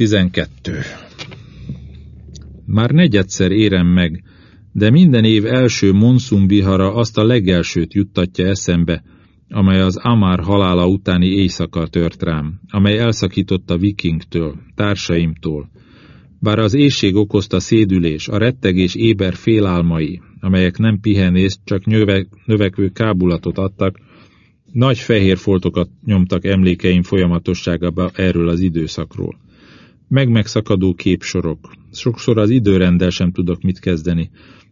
12. Már negyedszer érem meg, de minden év első monszunbihara azt a legelsőt juttatja eszembe, amely az Amár halála utáni éjszaka tört rám, amely elszakította vikingtől, társaimtól. Bár az éjség okozta szédülés, a rettegés éber félálmai, amelyek nem pihenést, csak növe, növekvő kábulatot adtak, nagy fehér foltokat nyomtak emlékeim folyamatosságába erről az időszakról. Meg-megszakadó képsorok. Sokszor az időrendel sem tudok mit kezdeni.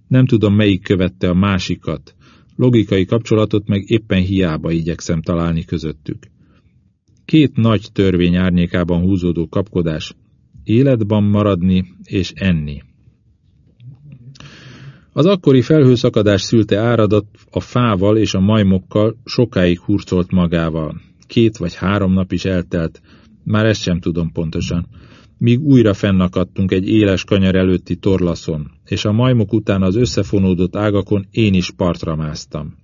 Nem tudom, melyik követte a másikat. Logikai kapcsolatot meg éppen hiába igyekszem találni közöttük. Két nagy törvény árnyékában húzódó kapkodás. Életban maradni és enni. Az akkori felhőszakadás szülte áradat a fával és a majmokkal sokáig hurcolt magával. Két vagy három nap is eltelt, már ezt sem tudom pontosan. Míg újra fennakadtunk egy éles kanyar előtti torlaszon, és a majmok után az összefonódott ágakon én is partra másztam.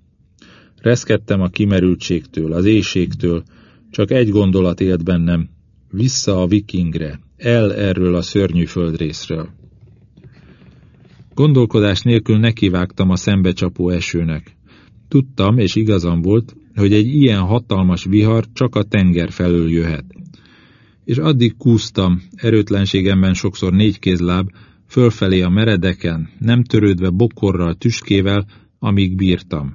Reszkedtem a kimerültségtől, az éjségtől, csak egy gondolat élt bennem, vissza a vikingre, el erről a szörnyű földrészről. Gondolkodás nélkül nekivágtam a szembecsapó esőnek. Tudtam, és igazam volt, hogy egy ilyen hatalmas vihar csak a tenger felől jöhet. És addig kúztam, erőtlenségemben sokszor négykézláb, fölfelé a meredeken, nem törődve bokorral, tüskével, amíg bírtam.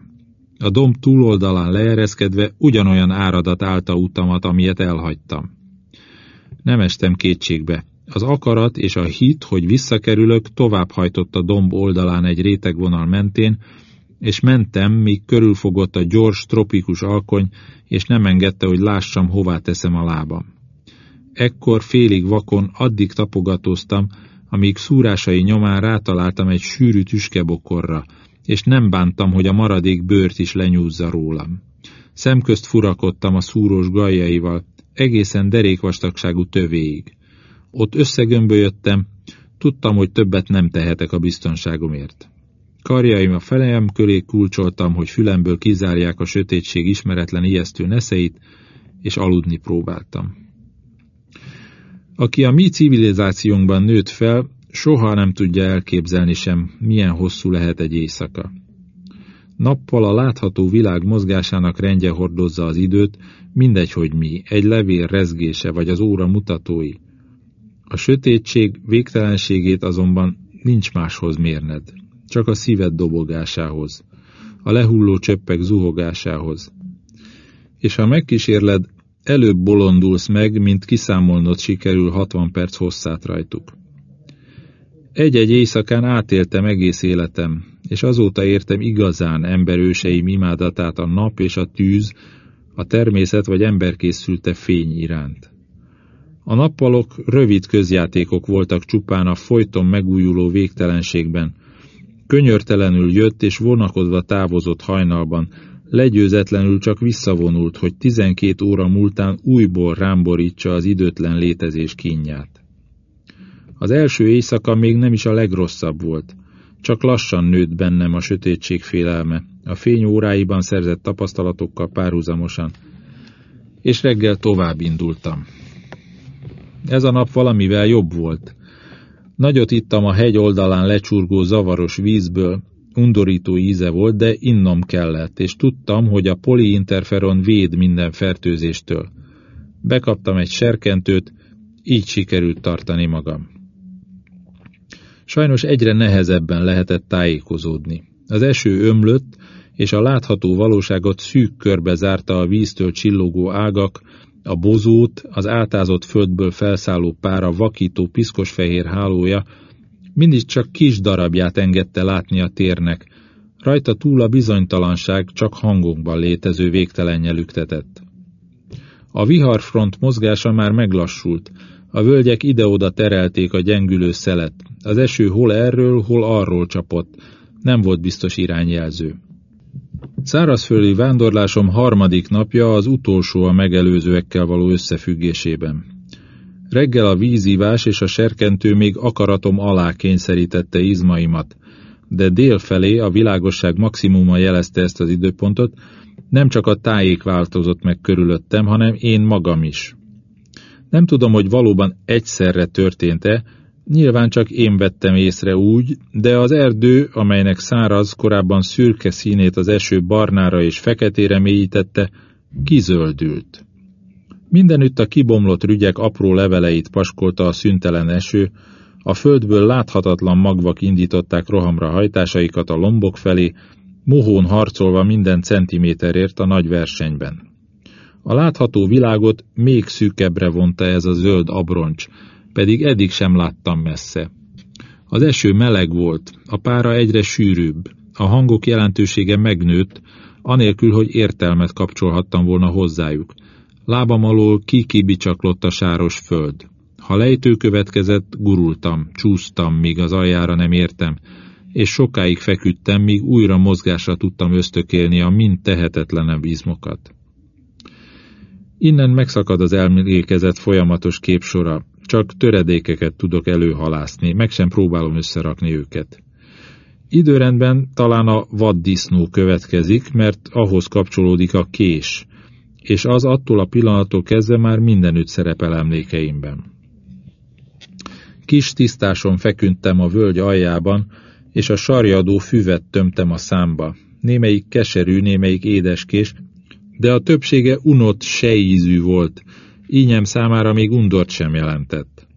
A domb túloldalán leereszkedve ugyanolyan áradat állta utamat, amilyet elhagytam. Nem estem kétségbe. Az akarat és a hit, hogy visszakerülök, tovább hajtott a domb oldalán egy rétegvonal mentén, és mentem, míg körülfogott a gyors, tropikus alkony, és nem engedte, hogy lássam, hová teszem a lábam. Ekkor félig vakon addig tapogatóztam, amíg szúrásai nyomán rátaláltam egy sűrű tüskebokorra, és nem bántam, hogy a maradék bőrt is lenyúzza rólam. Szemközt furakodtam a szúrós gajjaival, egészen derékvastagságú tövéig. Ott összegömbölyödtem, tudtam, hogy többet nem tehetek a biztonságomért. Karjaim a felejem köré kulcsoltam, hogy fülemből kizárják a sötétség ismeretlen ijesztő neszeit, és aludni próbáltam. Aki a mi civilizációnkban nőtt fel, soha nem tudja elképzelni sem, milyen hosszú lehet egy éjszaka. Nappal a látható világ mozgásának rendje hordozza az időt, mindegy, hogy mi, egy levél rezgése vagy az óra mutatói. A sötétség végtelenségét azonban nincs máshoz mérned, csak a szíved dobogásához, a lehulló csöppek zuhogásához. És ha megkísérled, előbb bolondulsz meg, mint kiszámolnod sikerül 60 perc hosszát rajtuk. Egy-egy éjszakán átéltem egész életem, és azóta értem igazán emberőseim imádatát a nap és a tűz, a természet vagy emberkészülte fény iránt. A nappalok rövid közjátékok voltak csupán a folyton megújuló végtelenségben. Könyörtelenül jött és vonakodva távozott hajnalban, legyőzetlenül csak visszavonult, hogy tizenkét óra múltán újból rámborítsa az időtlen létezés kínját. Az első éjszaka még nem is a legrosszabb volt, csak lassan nőtt bennem a sötétség félelme, a fény óráiban szerzett tapasztalatokkal párhuzamosan, és reggel tovább indultam. Ez a nap valamivel jobb volt. Nagyot ittam a hegy oldalán lecsurgó zavaros vízből, undorító íze volt, de innom kellett, és tudtam, hogy a poliinterferon véd minden fertőzéstől. Bekaptam egy serkentőt, így sikerült tartani magam. Sajnos egyre nehezebben lehetett tájékozódni. Az eső ömlött, és a látható valóságot szűk körbe zárta a víztől csillogó ágak, a bozót, az átázott földből felszálló pára vakító piszkosfehér hálója mindig csak kis darabját engedte látni a térnek, rajta túl a bizonytalanság csak hangokban létező végtelen nyelüktetett. A viharfront mozgása már meglassult, a völgyek ide-oda terelték a gyengülő szelet, az eső hol erről, hol arról csapott, nem volt biztos irányjelző. Szárazföldi vándorlásom harmadik napja az utolsó a megelőzőekkel való összefüggésében. Reggel a vízívás és a serkentő még akaratom alá kényszerítette izmaimat, de délfelé a világosság maximuma jelezte ezt az időpontot, nem csak a tájék változott meg körülöttem, hanem én magam is. Nem tudom, hogy valóban egyszerre történt-e, nyilván csak én vettem észre úgy, de az erdő, amelynek száraz, korábban szürke színét az eső barnára és feketére mélyítette, kizöldült. Mindenütt a kibomlott rügyek apró leveleit paskolta a szüntelen eső, a földből láthatatlan magvak indították rohamra hajtásaikat a lombok felé, mohón harcolva minden centiméterért a nagy versenyben. A látható világot még szűkebbre vonta ez a zöld abroncs, pedig eddig sem láttam messze. Az eső meleg volt, a pára egyre sűrűbb, a hangok jelentősége megnőtt, anélkül, hogy értelmet kapcsolhattam volna hozzájuk. Lábam alól kikibicsaklott a sáros föld. Ha lejtő következett, gurultam, csúsztam, míg az aljára nem értem, és sokáig feküdtem, míg újra mozgásra tudtam ösztökélni a mind tehetetlenebb izmokat. Innen megszakad az elmélékezett folyamatos képsora, csak töredékeket tudok előhalászni, meg sem próbálom összerakni őket. Időrendben talán a vaddisznó következik, mert ahhoz kapcsolódik a kés, és az attól a pillanattól kezdve már mindenütt szerepel emlékeimben. Kis tisztáson feküdtem a völgy aljában, és a sarjadó füvet tömtem a számba. Némelyik keserű, némelyik édeskés, de a többsége unott sejízű volt, ínyem számára még undort sem jelentett.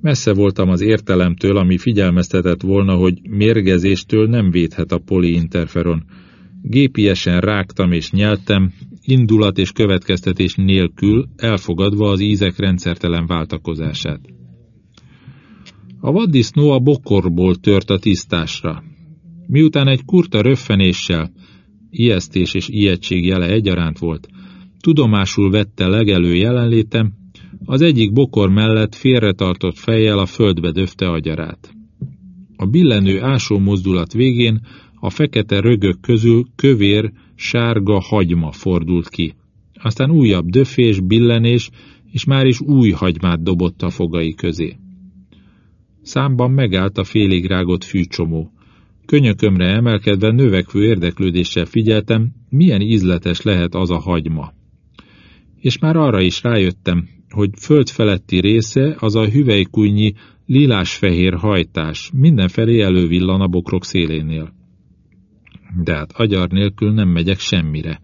Messze voltam az értelemtől, ami figyelmeztetett volna, hogy mérgezéstől nem védhet a poliinterferon. Gépiesen rágtam és nyeltem, indulat és következtetés nélkül, elfogadva az ízek rendszertelen váltakozását. A vaddisznó a bokorból tört a tisztásra. Miután egy kurta röffenéssel, ijesztés és ijegység jele egyaránt volt, tudomásul vette legelő jelenlétem, az egyik bokor mellett félretartott fejjel a földbe döfte agyarát. A billenő ásó mozdulat végén a fekete rögök közül kövér, sárga hagyma fordult ki. Aztán újabb döfés, billenés, és már is új hagymát dobott a fogai közé. Számban megállt a félig rágott fűcsomó. Könyökömre emelkedve növekvő érdeklődéssel figyeltem, milyen ízletes lehet az a hagyma. És már arra is rájöttem, hogy föld feletti része az a hüvelykújnyi lilás-fehér hajtás, mindenfelé elővillan a bokrok szélénél. De hát agyar nélkül nem megyek semmire.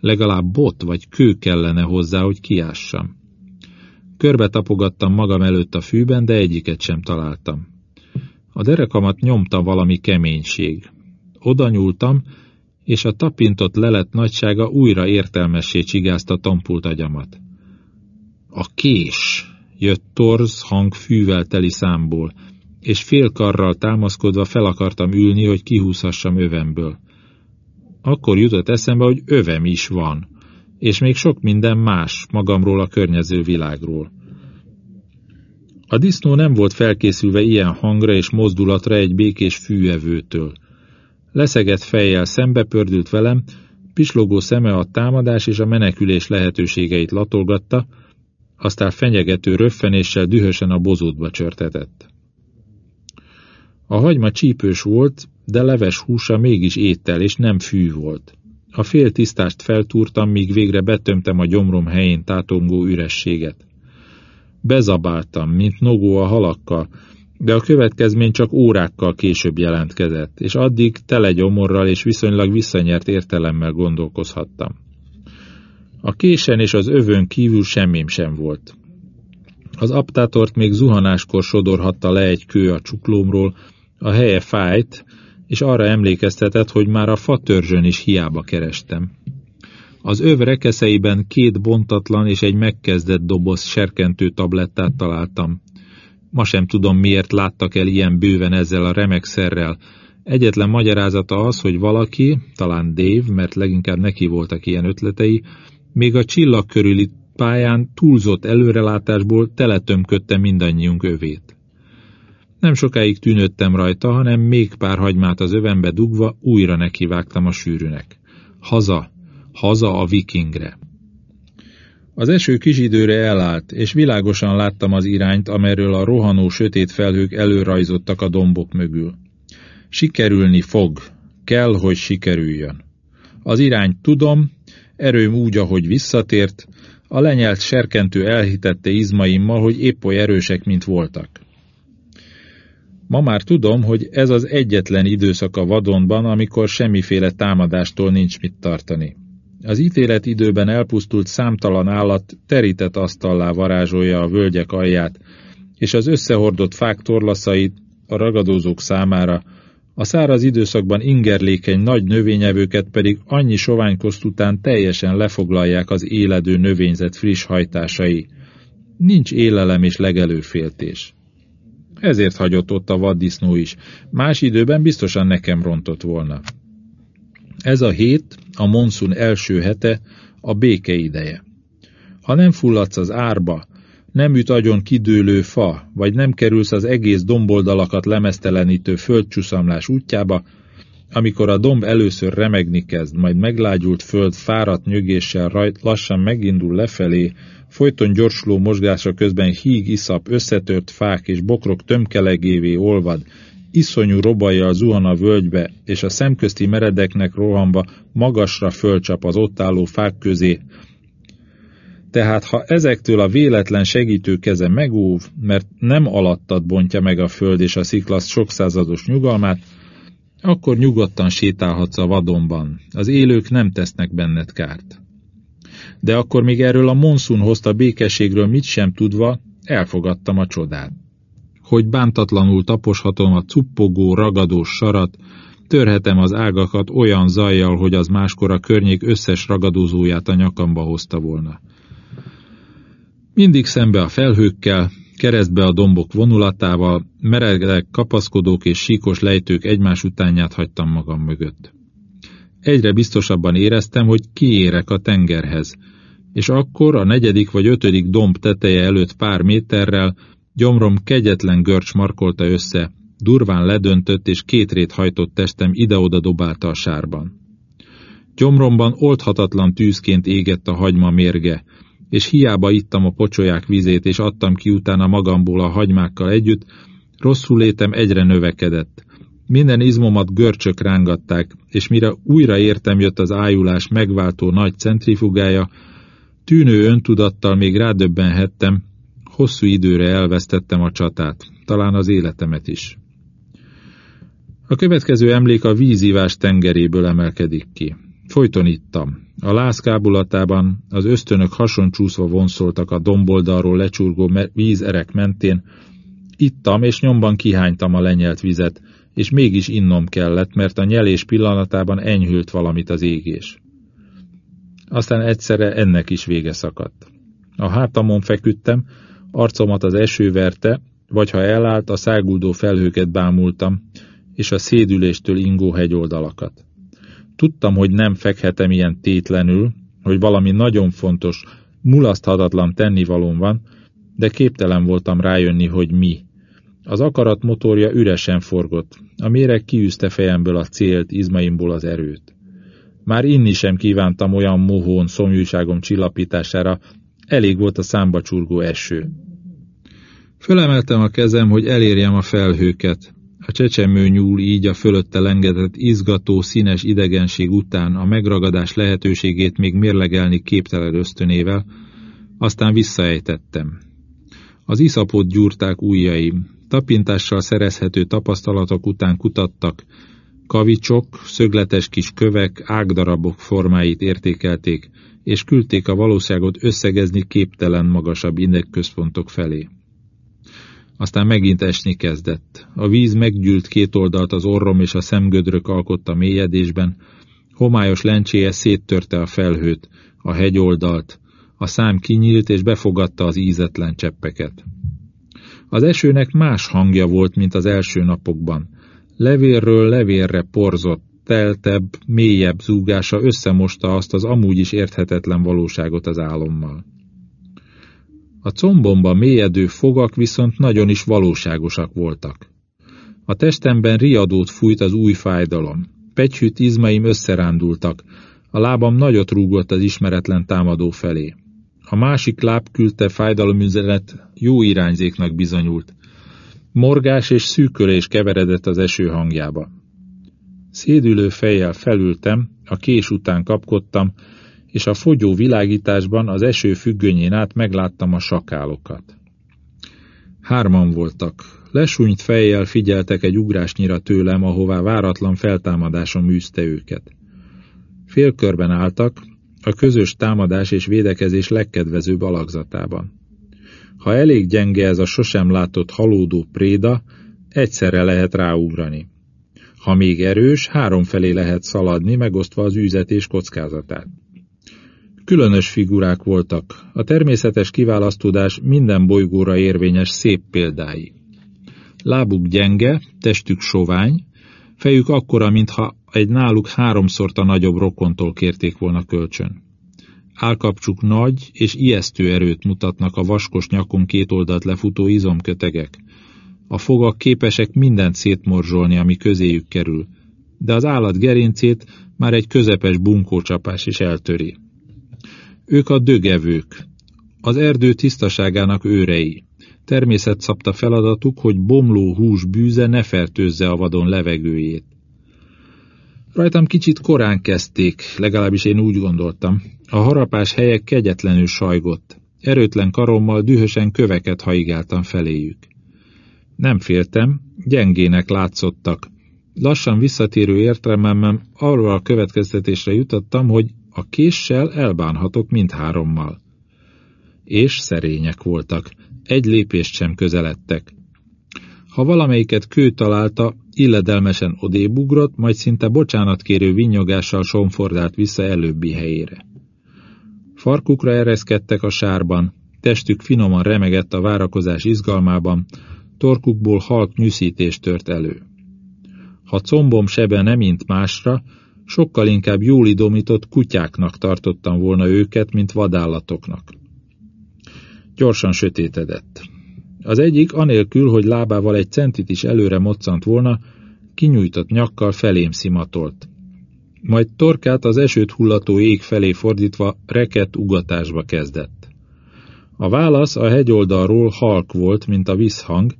Legalább bot vagy kő kellene hozzá, hogy kiássam. Körbe tapogattam magam előtt a fűben, de egyiket sem találtam. A derekamat nyomta valami keménység. Oda nyúltam, és a tapintott lelet nagysága újra értelmessé csigázta tompult agyamat. A kés, jött torz hang fűvel teli számból, és félkarral támaszkodva fel akartam ülni, hogy kihúzhassam övemből. Akkor jutott eszembe, hogy övem is van, és még sok minden más magamról a környező világról. A disznó nem volt felkészülve ilyen hangra és mozdulatra egy békés fűevőtől. Leszegett fejjel szembe pördült velem, pislogó szeme a támadás és a menekülés lehetőségeit latolgatta, aztán fenyegető röffenéssel dühösen a bozótba csörtetett. A hagyma csípős volt, de leves húsa mégis étel, és nem fű volt. A fél tisztást feltúrtam, míg végre betömtem a gyomrom helyén tátongó ürességet. Bezabáltam, mint nogó a halakkal, de a következmény csak órákkal később jelentkezett, és addig tele gyomorral és viszonylag visszanyert értelemmel gondolkozhattam. A késen és az övön kívül semmim sem volt. Az aptátort még zuhanáskor sodorhatta le egy kő a csuklómról, a helye fájt, és arra emlékeztetett, hogy már a fatörzsön is hiába kerestem. Az öv rekeszeiben két bontatlan és egy megkezdett doboz serkentő tablettát találtam. Ma sem tudom, miért láttak el ilyen bőven ezzel a remek szerrel. Egyetlen magyarázata az, hogy valaki, talán Dave, mert leginkább neki voltak ilyen ötletei, még a csillag körüli pályán túlzott előrelátásból teletömködte mindannyiunk övét. Nem sokáig tűnődtem rajta, hanem még pár hagymát az övembe dugva újra nekivágtam a sűrűnek. Haza, haza a vikingre. Az eső kis időre elállt, és világosan láttam az irányt, amerről a rohanó sötét felhők előrajzottak a dombok mögül. Sikerülni fog, kell, hogy sikerüljön. Az irányt tudom, erőm úgy, ahogy visszatért, A lenyelt serkentő elhitette izmaimmal, hogy épp oly erősek, mint voltak. Ma már tudom, hogy ez az egyetlen időszak a vadonban, amikor semmiféle támadástól nincs mit tartani. Az ítélet időben elpusztult számtalan állat terített asztallá varázsolja a völgyek alját, és az összehordott fák torlaszait a ragadozók számára, a száraz időszakban ingerlékeny nagy növényevőket pedig annyi soványkoszt után teljesen lefoglalják az éledő növényzet friss hajtásai. Nincs élelem és legelőféltés. Ezért hagyott ott a vaddisznó is, más időben biztosan nekem rontott volna. Ez a hét, a monszun első hete, a béke ideje. Ha nem fulladsz az árba, nem üt agyon kidőlő fa, vagy nem kerülsz az egész domboldalakat lemesztelenítő földcsuszamlás útjába, amikor a domb először remegni kezd, majd meglágyult föld fáradt nyögéssel rajt lassan megindul lefelé, folyton gyorsuló mozgása közben híg iszap, összetört fák és bokrok tömkelegévé olvad, iszonyú robajjal zuhan a völgybe, és a szemközti meredeknek rohamba magasra fölcsap az ott álló fák közé. Tehát ha ezektől a véletlen segítő keze megóv, mert nem alattad bontja meg a föld és a sziklasz sokszázados nyugalmát, akkor nyugodtan sétálhatsz a vadonban. Az élők nem tesznek benned kárt. De akkor még erről a monszun hozta békességről mit sem tudva, elfogadtam a csodát hogy bántatlanul taposhatom a cuppogó, ragadós sarat, törhetem az ágakat olyan zajjal, hogy az máskor a környék összes ragadozóját a nyakamba hozta volna. Mindig szembe a felhőkkel, keresztbe a dombok vonulatával, meredek kapaszkodók és síkos lejtők egymás utánját hagytam magam mögött. Egyre biztosabban éreztem, hogy kiérek a tengerhez, és akkor a negyedik vagy ötödik domb teteje előtt pár méterrel Gyomrom kegyetlen görcs markolta össze, durván ledöntött és kétrét hajtott testem ide-oda dobálta a sárban. Gyomromban oldhatatlan tűzként égett a hagyma mérge, és hiába ittam a pocsolyák vizét, és adtam ki utána magamból a hagymákkal együtt, rosszul létem egyre növekedett. Minden izmomat görcsök rángatták, és mire újra értem jött az ájulás megváltó nagy centrifugája, tűnő öntudattal még rádöbbenhettem, Hosszú időre elvesztettem a csatát, talán az életemet is. A következő emlék a vízívás tengeréből emelkedik ki. Folyton ittam. A lászkábulatában az ösztönök hasoncsúszva vonszoltak a domboldalról lecsurgó vízerek mentén. Ittam, és nyomban kihánytam a lenyelt vizet, és mégis innom kellett, mert a nyelés pillanatában enyhült valamit az égés. Aztán egyszerre ennek is vége szakadt. A hátamon feküdtem, Arcomat az eső verte, vagy ha elállt, a száguldó felhőket bámultam, és a szédüléstől ingó hegyoldalakat. Tudtam, hogy nem fekhetem ilyen tétlenül, hogy valami nagyon fontos, mulaszthatatlan tennivalóm van, de képtelen voltam rájönni, hogy mi. Az akarat motorja üresen forgott, a méreg kiűzte fejemből a célt, izmaimból az erőt. Már inni sem kívántam olyan mohón szomjúságom csillapítására, elég volt a számba csurgó eső. Fölemeltem a kezem, hogy elérjem a felhőket. A csecsemő nyúl így a fölötte lengetett izgató, színes idegenség után a megragadás lehetőségét még mérlegelni képtelen ösztönével, aztán visszaejtettem. Az iszapot gyúrták ujjaim, tapintással szerezhető tapasztalatok után kutattak, kavicsok, szögletes kis kövek, ágdarabok formáit értékelték, és küldték a valóságot összegezni képtelen magasabb indegközpontok felé. Aztán megint esni kezdett. A víz meggyűlt két oldalt az orrom és a szemgödrök alkotta mélyedésben, homályos lencséje széttörte a felhőt, a hegyoldalt, a szám kinyílt és befogadta az ízetlen cseppeket. Az esőnek más hangja volt, mint az első napokban. Levérről levérre porzott, teltebb, mélyebb zúgása összemosta azt az amúgy is érthetetlen valóságot az álommal. A combomba mélyedő fogak viszont nagyon is valóságosak voltak. A testemben riadót fújt az új fájdalom. Pegyhűt izmaim összerándultak, a lábam nagyot rúgott az ismeretlen támadó felé. A másik láb küldte fájdalomüzenet jó irányzéknak bizonyult. Morgás és szűkölés keveredett az eső hangjába. Szédülő fejjel felültem, a kés után kapkodtam, és a fogyó világításban az eső függönyén át megláttam a sakálokat. Hárman voltak. Lesúnyt fejjel figyeltek egy ugrásnyira tőlem, ahová váratlan feltámadásom űzte őket. Félkörben álltak, a közös támadás és védekezés legkedvezőbb alakzatában. Ha elég gyenge ez a sosem látott halódó préda, egyszerre lehet ráugrani. Ha még erős, háromfelé lehet szaladni, megosztva az űzetés kockázatát. Különös figurák voltak. A természetes kiválasztódás minden bolygóra érvényes szép példái. Lábuk gyenge, testük sovány, fejük akkora, mintha egy náluk háromszorta nagyobb rokontól kérték volna kölcsön. Álkapcsuk nagy és ijesztő erőt mutatnak a vaskos nyakon két oldalt lefutó izomkötegek. A fogak képesek mindent szétmorzsolni, ami közéjük kerül, de az állat gerincét már egy közepes bunkócsapás is eltöri. Ők a dögevők, az erdő tisztaságának őrei. Természet szabta feladatuk, hogy bomló hús bűze ne fertőzze a vadon levegőjét. Rajtam kicsit korán kezdték, legalábbis én úgy gondoltam. A harapás helyek kegyetlenül sajgott. Erőtlen karommal dühösen köveket haigáltam feléjük. Nem féltem, gyengének látszottak. Lassan visszatérő értelmemben arra a következtetésre jutottam, hogy a késsel elbánhatok mindhárommal. És szerények voltak, egy lépést sem közeledtek. Ha valamelyiket kő találta, illedelmesen odébugrott, majd szinte bocsánatkérő vinyogással somfordált vissza előbbi helyére. Farkukra ereszkedtek a sárban, testük finoman remegett a várakozás izgalmában, torkukból halk nyűszítés tört elő. Ha combom sebe nem mint másra, sokkal inkább jól idomított kutyáknak tartottam volna őket, mint vadállatoknak. Gyorsan sötétedett. Az egyik, anélkül, hogy lábával egy centit is előre moccant volna, kinyújtott nyakkal felém szimatolt. Majd torkát az esőt hullató ég felé fordítva rekett ugatásba kezdett. A válasz a hegyoldalról halk volt, mint a visszhang,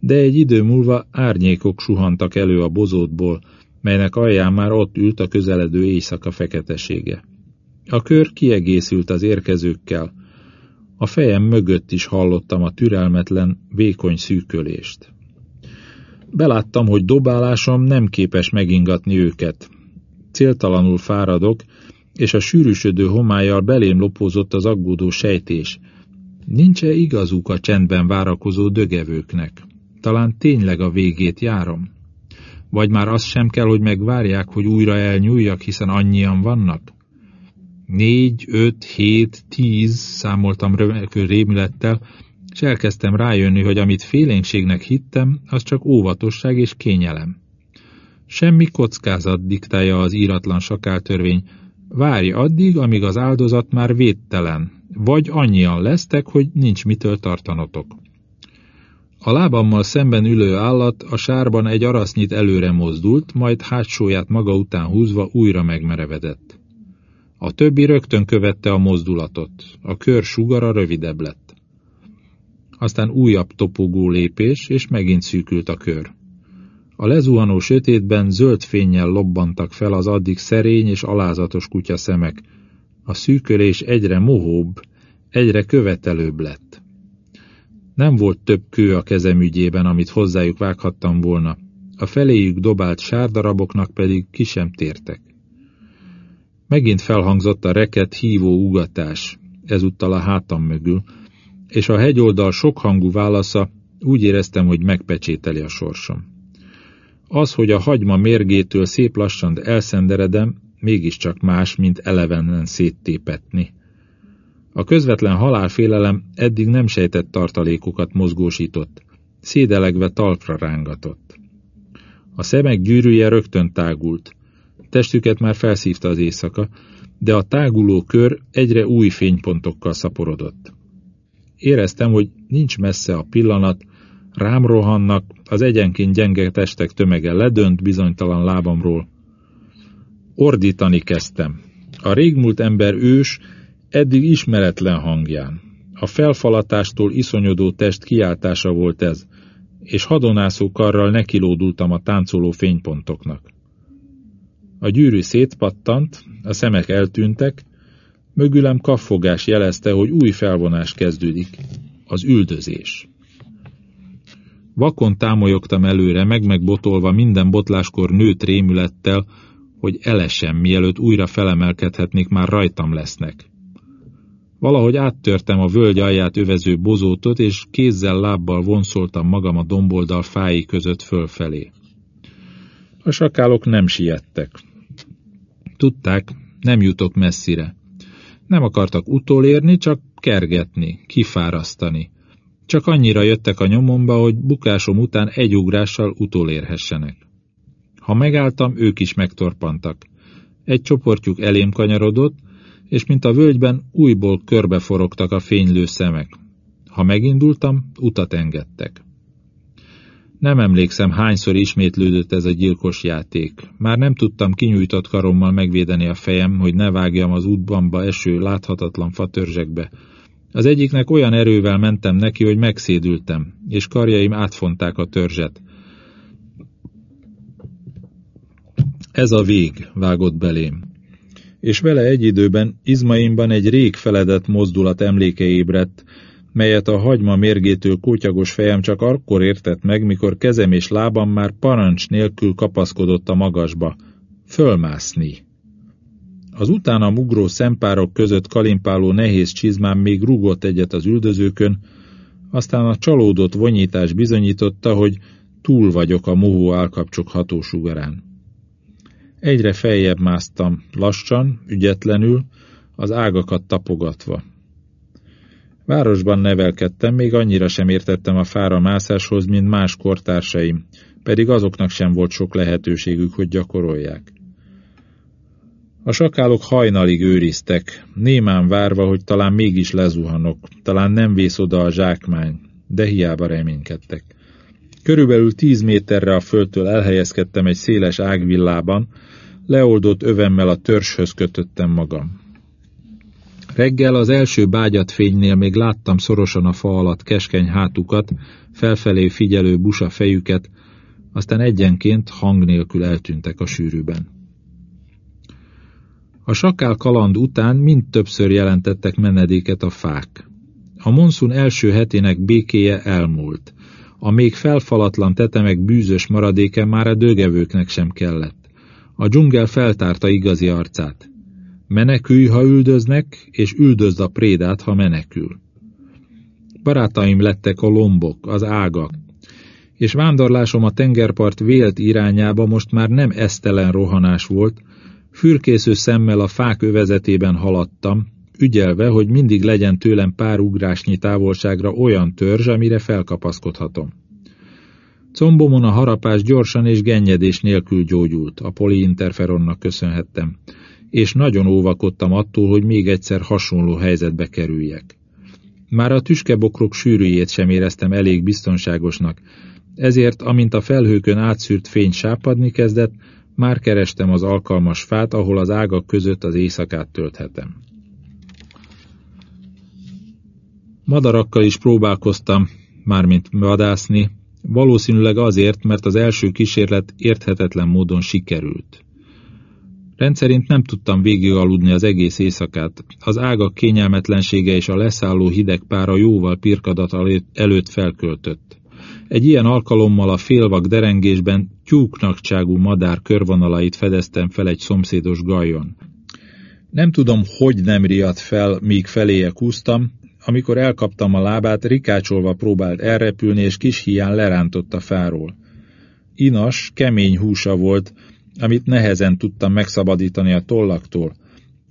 de egy idő múlva árnyékok suhantak elő a bozótból, melynek alján már ott ült a közeledő éjszaka feketesége. A kör kiegészült az érkezőkkel, a fejem mögött is hallottam a türelmetlen, vékony szűkölést. Beláttam, hogy dobálásom nem képes megingatni őket. Céltalanul fáradok, és a sűrűsödő homályjal belém lopózott az aggódó sejtés. Nincs-e igazuk a csendben várakozó dögevőknek? Talán tényleg a végét járom? Vagy már azt sem kell, hogy megvárják, hogy újra elnyúljak, hiszen annyian vannak? Négy, öt, hét, tíz számoltam rémülettel, és elkezdtem rájönni, hogy amit félénkségnek hittem, az csak óvatosság és kényelem. Semmi kockázat diktálja az íratlan sakáltörvény, várj addig, amíg az áldozat már védtelen, vagy annyian lesztek, hogy nincs mitől tartanotok. A lábammal szemben ülő állat a sárban egy arasznyit előre mozdult, majd hátsóját maga után húzva újra megmerevedett. A többi rögtön követte a mozdulatot, a kör sugara rövidebb lett. Aztán újabb topogó lépés, és megint szűkült a kör. A lezuhanó sötétben zöld fényjel lobbantak fel az addig szerény és alázatos kutya szemek. A szűkölés egyre mohóbb, egyre követelőbb lett. Nem volt több kő a kezem ügyében, amit hozzájuk vághattam volna, a feléjük dobált sárdaraboknak pedig ki sem tértek. Megint felhangzott a reket hívó ugatás, ezúttal a hátam mögül, és a hegyoldal sokhangú válasza úgy éreztem, hogy megpecsételi a sorsom. Az, hogy a hagyma mérgétől szép lassan elszenderedem, mégiscsak más, mint elevenen széttépetni. A közvetlen halálfélelem eddig nem sejtett tartalékokat mozgósított, szédelegve talpra rángatott. A szemek gyűrűje rögtön tágult, testüket már felszívta az éjszaka, de a táguló kör egyre új fénypontokkal szaporodott. Éreztem, hogy nincs messze a pillanat, rám rohannak, az egyenként gyenge testek tömege ledönt bizonytalan lábamról. Ordítani kezdtem. A régmúlt ember ős, eddig ismeretlen hangján. A felfalatástól iszonyodó test kiáltása volt ez, és hadonászó karral nekilódultam a táncoló fénypontoknak. A gyűrű szétpattant, a szemek eltűntek, Mögülem kaffogás jelezte, hogy új felvonás kezdődik. Az üldözés. Vakon támolyogtam előre, meg-megbotolva minden botláskor nőtt rémülettel, hogy elesem, mielőtt újra felemelkedhetnék, már rajtam lesznek. Valahogy áttörtem a völgy alját övező bozótot, és kézzel-lábbal vonszoltam magam a domboldal fái között fölfelé. A sakálok nem siettek. Tudták, nem jutok messzire. Nem akartak utolérni, csak kergetni, kifárasztani. Csak annyira jöttek a nyomomba, hogy bukásom után egy ugrással utolérhessenek. Ha megálltam, ők is megtorpantak. Egy csoportjuk elém kanyarodott, és mint a völgyben újból körbeforogtak a fénylő szemek. Ha megindultam, utat engedtek. Nem emlékszem, hányszor ismétlődött ez a gyilkos játék. Már nem tudtam kinyújtott karommal megvédeni a fejem, hogy ne vágjam az útbamba eső láthatatlan fatörzsekbe. Az egyiknek olyan erővel mentem neki, hogy megszédültem, és karjaim átfonták a törzset. Ez a vég, vágott belém. És vele egy időben izmaimban egy rég feledett mozdulat emléke ébredt, melyet a hagyma mérgétől kótyagos fejem csak akkor értett meg, mikor kezem és lábam már parancs nélkül kapaszkodott a magasba. Fölmászni. Az utána mugró szempárok között kalimpáló nehéz csizmám még rúgott egyet az üldözőkön, aztán a csalódott vonyítás bizonyította, hogy túl vagyok a mohó állkapcsok hatósugarán. Egyre feljebb másztam, lassan, ügyetlenül, az ágakat tapogatva. Városban nevelkedtem, még annyira sem értettem a fára mászáshoz, mint más kortársaim, pedig azoknak sem volt sok lehetőségük, hogy gyakorolják. A sakálok hajnalig őriztek, némán várva, hogy talán mégis lezuhanok, talán nem vész oda a zsákmány, de hiába reménykedtek. Körülbelül tíz méterre a földtől elhelyezkedtem egy széles ágvillában, leoldott övemmel a törzshöz kötöttem magam. Reggel az első bágyat fénynél még láttam szorosan a fa alatt keskeny hátukat, felfelé figyelő busa fejüket, aztán egyenként hang nélkül eltűntek a sűrűben. A sakál kaland után mind többször jelentettek menedéket a fák. A monszun első hetének békéje elmúlt. A még felfalatlan tetemek bűzös maradéke már a dögevőknek sem kellett. A dzsungel feltárta igazi arcát. Menekülj, ha üldöznek, és üldözd a prédát, ha menekül. Barátaim lettek a lombok, az ágak, és vándorlásom a tengerpart vélt irányába most már nem esztelen rohanás volt, fürkésző szemmel a fák övezetében haladtam, ügyelve, hogy mindig legyen tőlem pár ugrásnyi távolságra olyan törzs, amire felkapaszkodhatom. Combomon a harapás gyorsan és gennyedés nélkül gyógyult, a poliinterferonnak köszönhettem és nagyon óvakodtam attól, hogy még egyszer hasonló helyzetbe kerüljek. Már a tüskebokrok sűrűjét sem éreztem elég biztonságosnak, ezért, amint a felhőkön átszűrt fény sápadni kezdett, már kerestem az alkalmas fát, ahol az ágak között az éjszakát tölthetem. Madarakkal is próbálkoztam, mármint vadászni, valószínűleg azért, mert az első kísérlet érthetetlen módon sikerült. Rendszerint nem tudtam végigaludni az egész éjszakát. Az ágak kényelmetlensége és a leszálló hideg pára jóval pirkadat előtt felköltött. Egy ilyen alkalommal a félvak derengésben tyúknakságú madár körvonalait fedeztem fel egy szomszédos gajon. Nem tudom, hogy nem riadt fel, míg feléje kúztam, amikor elkaptam a lábát, rikácsolva próbált elrepülni, és kis hián lerántott a fáról. Inas, kemény húsa volt, amit nehezen tudtam megszabadítani a tollaktól.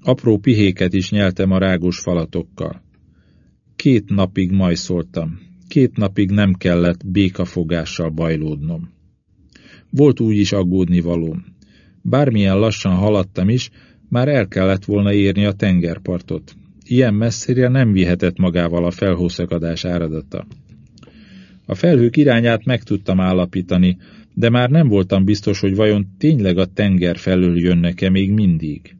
Apró pihéket is nyeltem a rágós falatokkal. Két napig majszoltam. Két napig nem kellett békafogással bajlódnom. Volt úgy is aggódni valóm. Bármilyen lassan haladtam is, már el kellett volna érni a tengerpartot. Ilyen messzire nem vihetett magával a felhőszakadás áradata. A felhők irányát meg tudtam állapítani, de már nem voltam biztos, hogy vajon tényleg a tenger felől jönnek-e még mindig.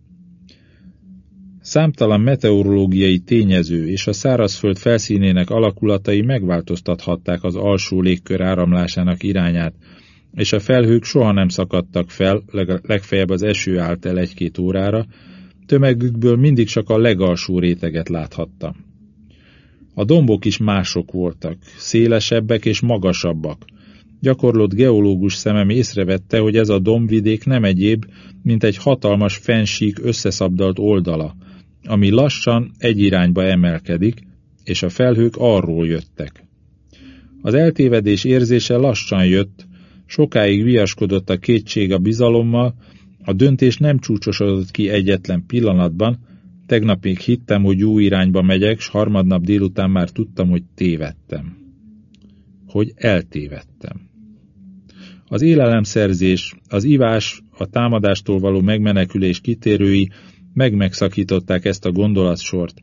Számtalan meteorológiai tényező és a szárazföld felszínének alakulatai megváltoztathatták az alsó légkör áramlásának irányát, és a felhők soha nem szakadtak fel, legfeljebb az eső állt el egy-két órára, Tömegükből mindig csak a legalsó réteget láthattam. A dombok is mások voltak, szélesebbek és magasabbak. Gyakorlott geológus szemem észrevette, hogy ez a dombvidék nem egyéb, mint egy hatalmas fensík összeszabdalt oldala, ami lassan egy irányba emelkedik, és a felhők arról jöttek. Az eltévedés érzése lassan jött, sokáig viaskodott a kétség a bizalommal, a döntés nem csúcsosodott ki egyetlen pillanatban, tegnap még hittem, hogy jó irányba megyek, s harmadnap délután már tudtam, hogy tévedtem. Hogy eltévedtem. Az élelemszerzés, az ivás, a támadástól való megmenekülés kitérői megmegszakították ezt a gondolatsort.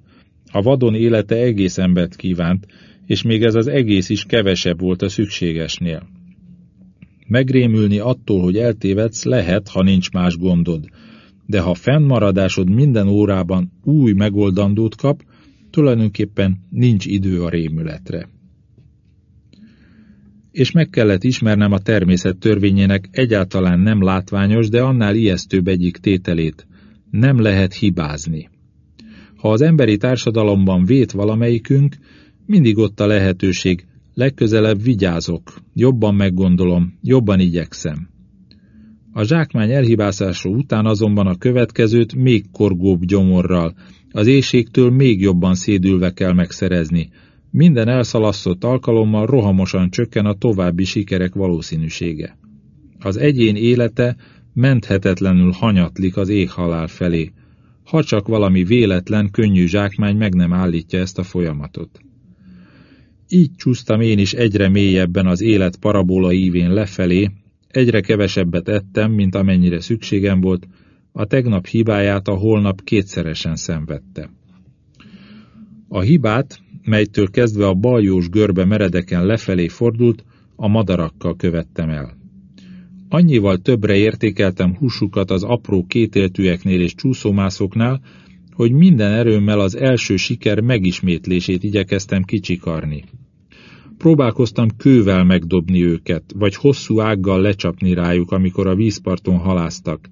A vadon élete egész embert kívánt, és még ez az egész is kevesebb volt a szükségesnél. Megrémülni attól, hogy eltévedsz, lehet, ha nincs más gondod, de ha fennmaradásod minden órában új megoldandót kap, tulajdonképpen nincs idő a rémületre. És meg kellett ismernem a természet törvényének egyáltalán nem látványos, de annál ijesztőbb egyik tételét. Nem lehet hibázni. Ha az emberi társadalomban vét valamelyikünk, mindig ott a lehetőség, legközelebb vigyázok, jobban meggondolom, jobban igyekszem. A zsákmány elhibászása után azonban a következőt még korgóbb gyomorral, az éjségtől még jobban szédülve kell megszerezni. Minden elszalasztott alkalommal rohamosan csökken a további sikerek valószínűsége. Az egyén élete menthetetlenül hanyatlik az éghalál felé, ha csak valami véletlen, könnyű zsákmány meg nem állítja ezt a folyamatot. Így csúsztam én is egyre mélyebben az élet parabola ívén lefelé, egyre kevesebbet ettem, mint amennyire szükségem volt, a tegnap hibáját a holnap kétszeresen szenvedte. A hibát, melytől kezdve a baljós görbe meredeken lefelé fordult, a madarakkal követtem el. Annyival többre értékeltem húsukat az apró kétéltűeknél és csúszómászoknál, hogy minden erőmmel az első siker megismétlését igyekeztem kicsikarni. Próbálkoztam kővel megdobni őket, vagy hosszú ággal lecsapni rájuk, amikor a vízparton haláztak.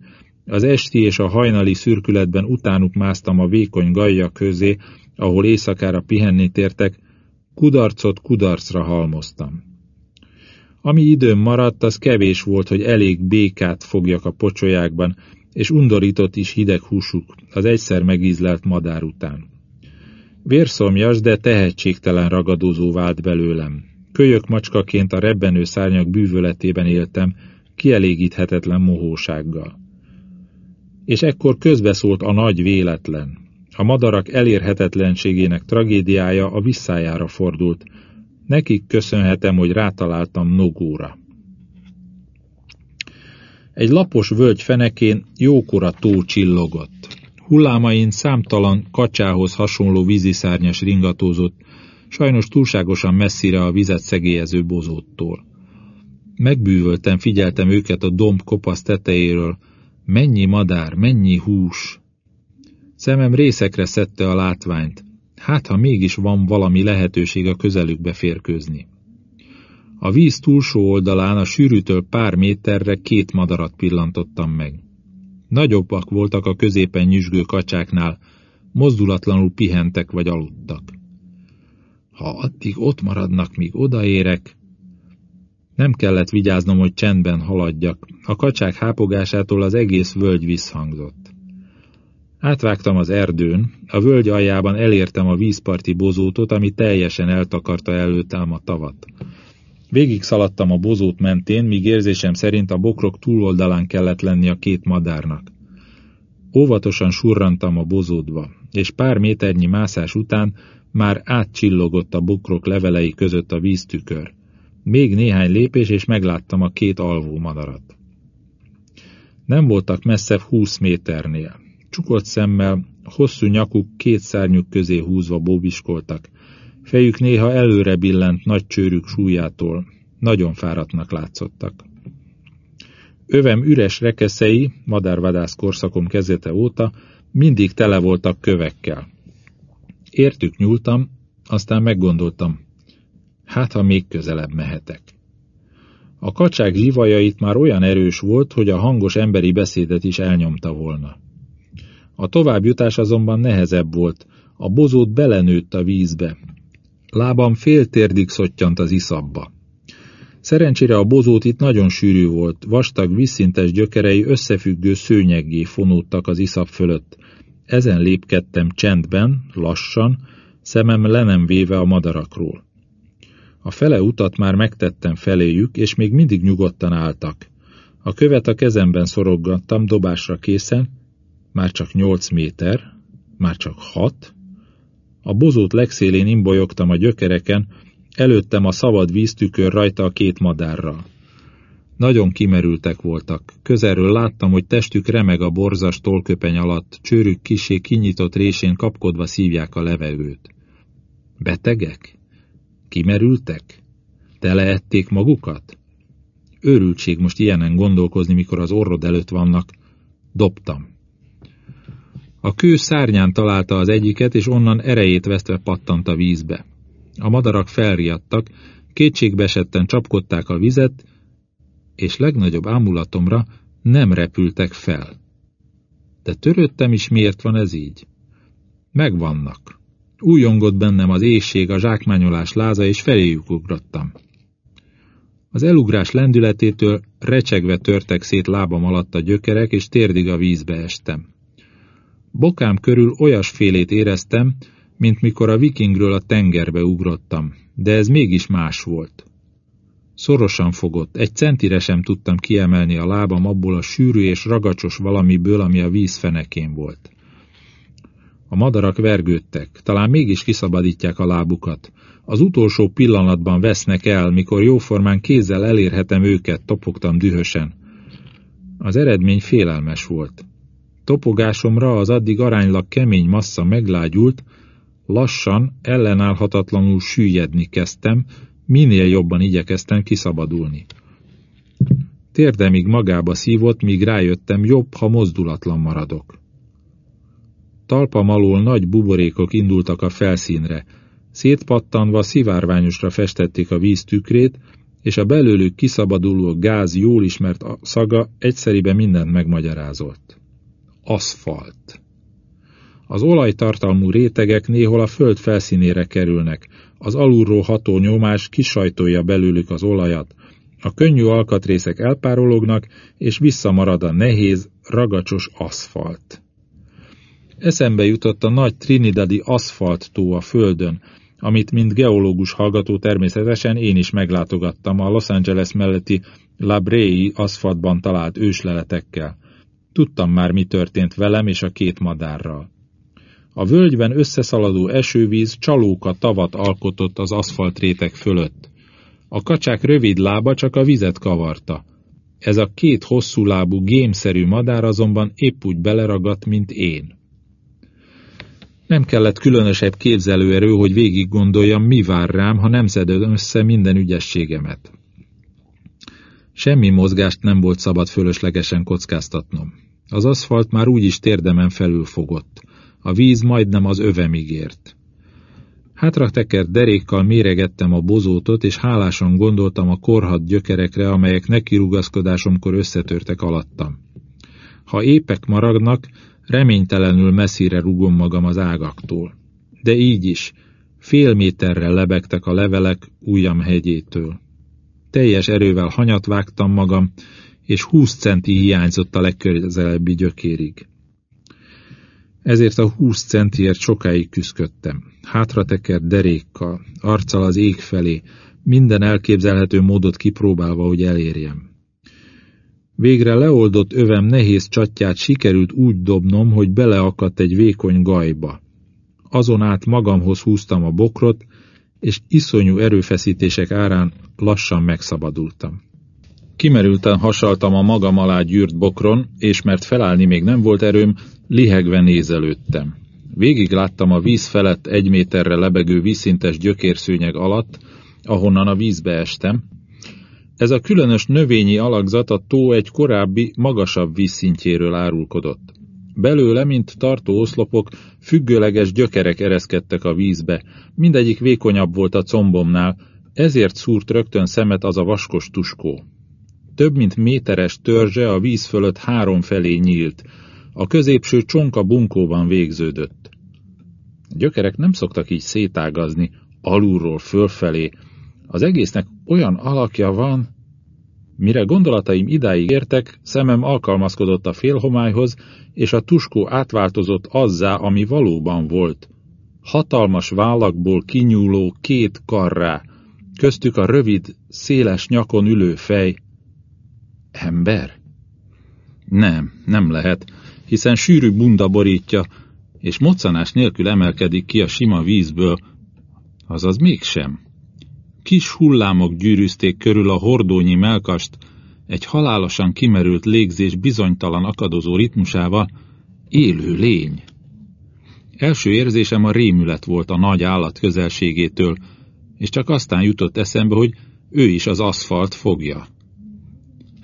Az esti és a hajnali szürkületben utánuk másztam a vékony gajja közé, ahol éjszakára pihenni tértek, kudarcot kudarcra halmoztam. Ami időm maradt, az kevés volt, hogy elég békát fogjak a pocsolyákban, és undorított is hideg húsuk az egyszer megízlelt madár után. Vérszomjas, de tehetségtelen ragadozó vált belőlem. Kölyök macskaként a rebbenő szárnyak bűvöletében éltem, kielégíthetetlen mohósággal. És ekkor közbeszólt a nagy véletlen. A madarak elérhetetlenségének tragédiája a visszájára fordult. Nekik köszönhetem, hogy rátaláltam Nogóra. Egy lapos völgy fenekén jókora tó csillogott. Hullámain számtalan kacsához hasonló víziszárnyas ringatózott, sajnos túlságosan messzire a vizet szegélyező bozóttól. Megbűvöltem, figyeltem őket a domb kopasz tetejéről. Mennyi madár, mennyi hús! Szemem részekre szedte a látványt. Hát, ha mégis van valami lehetőség a közelükbe férkőzni. A víz túlsó oldalán a sűrűtől pár méterre két madarat pillantottam meg. Nagyobbak voltak a középen nyüzsgő kacsáknál, mozdulatlanul pihentek vagy aludtak. Ha addig ott maradnak, míg odaérek, nem kellett vigyáznom, hogy csendben haladjak. A kacsák hápogásától az egész völgy visszhangzott. Átvágtam az erdőn, a völgy aljában elértem a vízparti bozótot, ami teljesen eltakarta előttem a tavat. Végig szaladtam a bozót mentén, míg érzésem szerint a bokrok túloldalán kellett lenni a két madárnak. Óvatosan surrantam a bozódba, és pár méternyi mászás után már átcsillogott a bokrok levelei között a víztükör. Még néhány lépés, és megláttam a két alvó madarat. Nem voltak messzebb húsz méternél. Csukott szemmel, hosszú nyakuk két szárnyuk közé húzva bóbiskoltak, Fejük néha előre billent nagy csőrük súlyától, nagyon fáradtnak látszottak. Övem üres rekeszei, madárvadász korszakom kezete óta, mindig tele voltak kövekkel. Értük nyúltam, aztán meggondoltam, hát ha még közelebb mehetek. A kacsák zsivajait már olyan erős volt, hogy a hangos emberi beszédet is elnyomta volna. A továbbjutás azonban nehezebb volt, a bozót belenőtt a vízbe. Lábam féltérdig szottyant az iszabba. Szerencsére a bozót itt nagyon sűrű volt, vastag, vízszintes gyökerei összefüggő szőnyeggé fonódtak az iszap fölött. Ezen lépkedtem csendben, lassan, szemem le véve a madarakról. A fele utat már megtettem feléjük, és még mindig nyugodtan álltak. A követ a kezemben szoroggattam dobásra készen, már csak nyolc méter, már csak hat. A bozót legszélén imbolyogtam a gyökereken, előttem a szabad víztükör rajta a két madárral. Nagyon kimerültek voltak. Közelről láttam, hogy testük remeg a borzas tolköpeny alatt, csőrük kisé kinyitott résén kapkodva szívják a levegőt. Betegek? Kimerültek? Teleették magukat? Őrültség most ilyenen gondolkozni, mikor az orrod előtt vannak. Dobtam. A kő szárnyán találta az egyiket, és onnan erejét vesztve pattant a vízbe. A madarak felriadtak, kétségbesetten csapkodták a vizet, és legnagyobb ámulatomra nem repültek fel. De törődtem is, miért van ez így? Megvannak. Újongott bennem az éjség, a zsákmányolás láza, és feléjük ugrottam. Az elugrás lendületétől recsegve törtek szét lábam alatt a gyökerek, és térdig a vízbe estem. Bokám körül olyasfélét éreztem, mint mikor a vikingről a tengerbe ugrottam, de ez mégis más volt. Szorosan fogott, egy centire sem tudtam kiemelni a lábam abból a sűrű és ragacsos valamiből, ami a víz fenekén volt. A madarak vergődtek, talán mégis kiszabadítják a lábukat. Az utolsó pillanatban vesznek el, mikor jóformán kézzel elérhetem őket, topogtam dühösen. Az eredmény félelmes volt. Topogásomra az addig aránylag kemény massza meglágyult, lassan, ellenállhatatlanul süllyedni kezdtem, minél jobban igyekeztem kiszabadulni. Térdemig magába szívott, míg rájöttem, jobb, ha mozdulatlan maradok. Talpam alól nagy buborékok indultak a felszínre, szétpattanva szivárványosra festették a víz tükrét, és a belőlük kiszabaduló gáz jól ismert szaga egyszeriben mindent megmagyarázolt. Aszfalt. Az olajtartalmú rétegek néhol a föld felszínére kerülnek, az alulról ható nyomás kisajtolja belőlük az olajat, a könnyű alkatrészek elpárolognak, és visszamarad a nehéz, ragacsos aszfalt. Eszembe jutott a nagy trinidadi aszfalttó a földön, amit mint geológus hallgató természetesen én is meglátogattam a Los Angeles melletti La Brea aszfaltban talált ősleletekkel. Tudtam már, mi történt velem és a két madárral. A völgyben összeszaladó esővíz csalóka tavat alkotott az aszfaltrétek fölött. A kacsák rövid lába csak a vizet kavarta. Ez a két hosszú lábú, gémszerű madár azonban épp úgy beleragadt, mint én. Nem kellett különösebb képzelőerő, hogy végig gondoljam, mi vár rám, ha nem szedem össze minden ügyességemet. Semmi mozgást nem volt szabad fölöslegesen kockáztatnom. Az aszfalt már úgyis térdemen felül fogott. A víz majdnem az övemig ért. Hátra tekert derékkal méregettem a bozótot, és hálásan gondoltam a korhat gyökerekre, amelyek nekirugaszkodásomkor összetörtek alattam. Ha épek maradnak, reménytelenül messzire rugom magam az ágaktól. De így is, fél méterrel lebegtek a levelek ujjam hegyétől. Teljes erővel hanyat vágtam magam, és húsz centi hiányzott a legközelebbi gyökérig. Ezért a húsz centiért sokáig küzdködtem. Hátratekert derékkal, arccal az ég felé, minden elképzelhető módot kipróbálva, hogy elérjem. Végre leoldott övem nehéz csatját sikerült úgy dobnom, hogy beleakadt egy vékony gajba. Azon át magamhoz húztam a bokrot, és iszonyú erőfeszítések árán lassan megszabadultam. Kimerülten hasaltam a magam alá gyűrt bokron, és mert felállni még nem volt erőm, lihegve nézelődtem. Végig láttam a víz felett egy méterre lebegő vízszintes gyökérszőnyeg alatt, ahonnan a vízbe estem, ez a különös növényi alakzat a tó egy korábbi, magasabb vízszintjéről árulkodott. Belőle, mint tartó oszlopok, függőleges gyökerek ereszkedtek a vízbe, mindegyik vékonyabb volt a combomnál, ezért szúrt rögtön szemet az a vaskos tuskó. Több mint méteres törzse a víz fölött három felé nyílt. A középső csonka bunkóban végződött. Gyökerek nem szoktak így szétágazni, alulról fölfelé. Az egésznek olyan alakja van, Mire gondolataim idáig értek, szemem alkalmazkodott a félhomályhoz, és a tuskó átváltozott azzá, ami valóban volt. Hatalmas vállakból kinyúló két karrá, köztük a rövid, széles nyakon ülő fej. Ember? Nem, nem lehet, hiszen sűrű bunda borítja, és moccanás nélkül emelkedik ki a sima vízből, azaz mégsem. Kis hullámok gyűrűzték körül a hordónyi melkast, egy halálosan kimerült légzés bizonytalan akadozó ritmusával, élő lény. Első érzésem a rémület volt a nagy állat közelségétől, és csak aztán jutott eszembe, hogy ő is az aszfalt fogja.